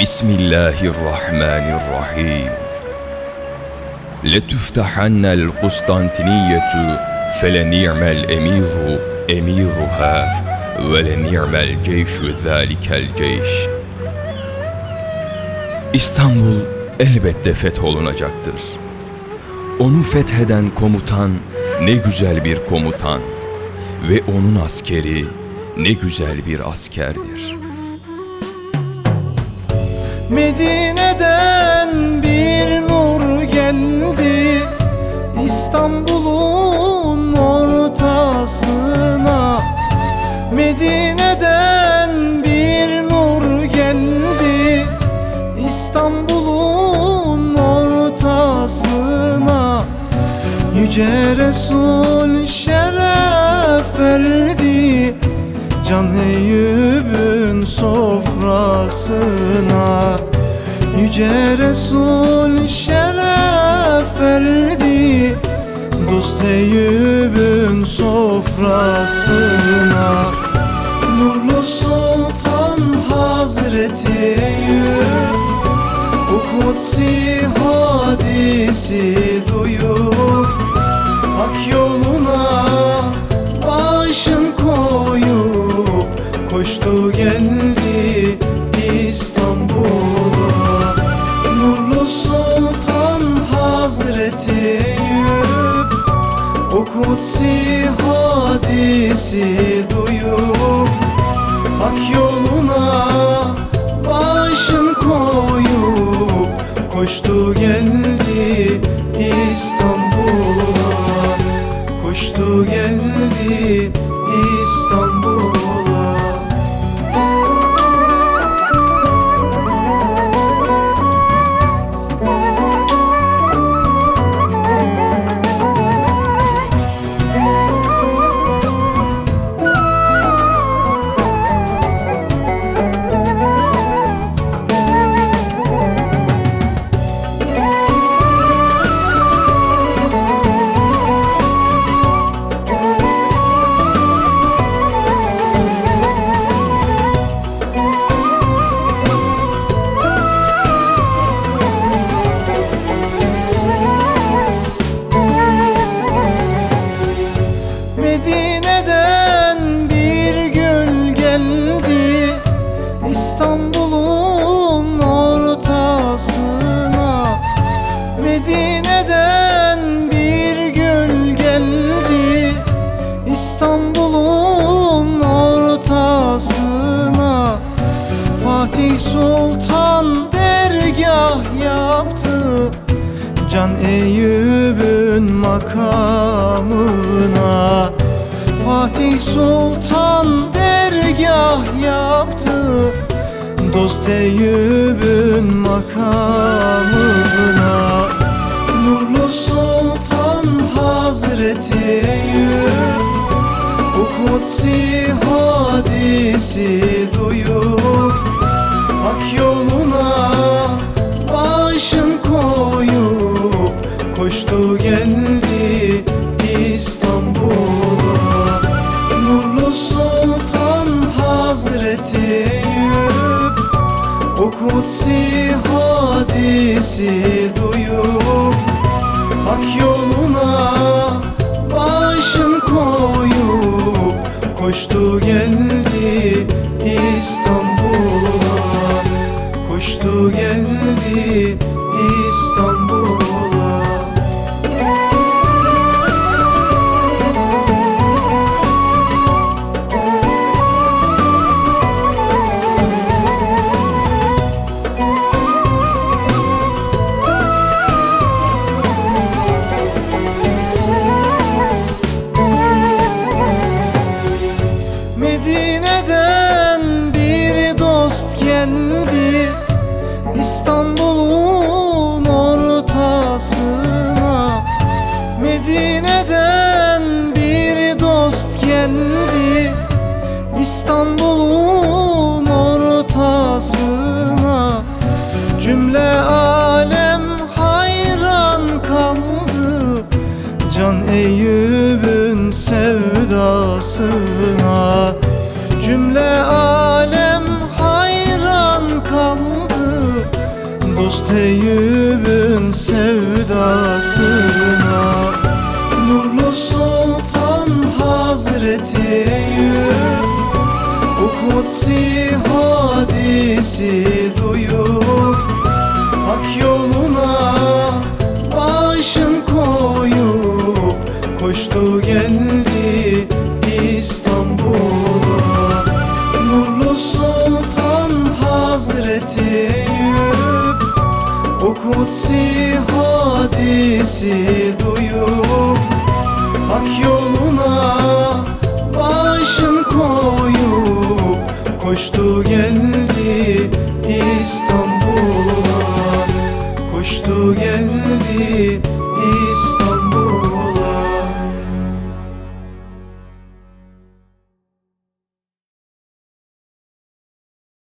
Bismillahirrahmanirrahim. Letüftahannel Konstantiniyetü feleni'mel emiru emiruha ve leni'mel ceyşü zâlikel ceyş. İstanbul elbette fetholunacaktır. Onu fetheden komutan ne güzel bir komutan ve onun askeri ne güzel bir askerdir.'' Medine'den bir nur geldi. İstanbul'un ortasına. Medine'den bir nur geldi. İstanbul'un ortasına. Yüce Resul şeref verdi Can Eyüp'ün sofrasına Yüce Resul şeref verdi. Dost Eyüp'ün sofrasına Nurlu Sultan Hazreti Eyüp Bu kutsi hadisi Koştu geldi İstanbul'a. Nurlu Sultan Hazreti Eyüp O kutsi hadisi duyup Hak yoluna başın koyup Koştu geldi İstanbul'a İstanbul'un ortasına Medine'den bir gül geldi. İstanbul'un ortasına Fatih Sultan dergah yaptı. Can Eyüp'ün makamına Fatih Sultan dergah yaptı Dost Eyüp'ün makamına Nurlu Sultan Hazreti Eyüp Bu kutsi hadisi duyup Hak yoluna başın koyup Koştu geldi İstanbul'a. Nurlu Sultan Hazreti kutsi hadisi duyup Hak yoluna başın koyup Koştu geldi İstanbul'a geldi. İstanbul'un ortasına Cümle alem hayran kaldı. Can Eyüp'ün sevdasına Cümle alem hayran kaldı. Dost Eyüp'ün sevdasına Hazreti Eyüp Bu kutsi hadisi duyup Hak yoluna başın koyup Koştu geldi ti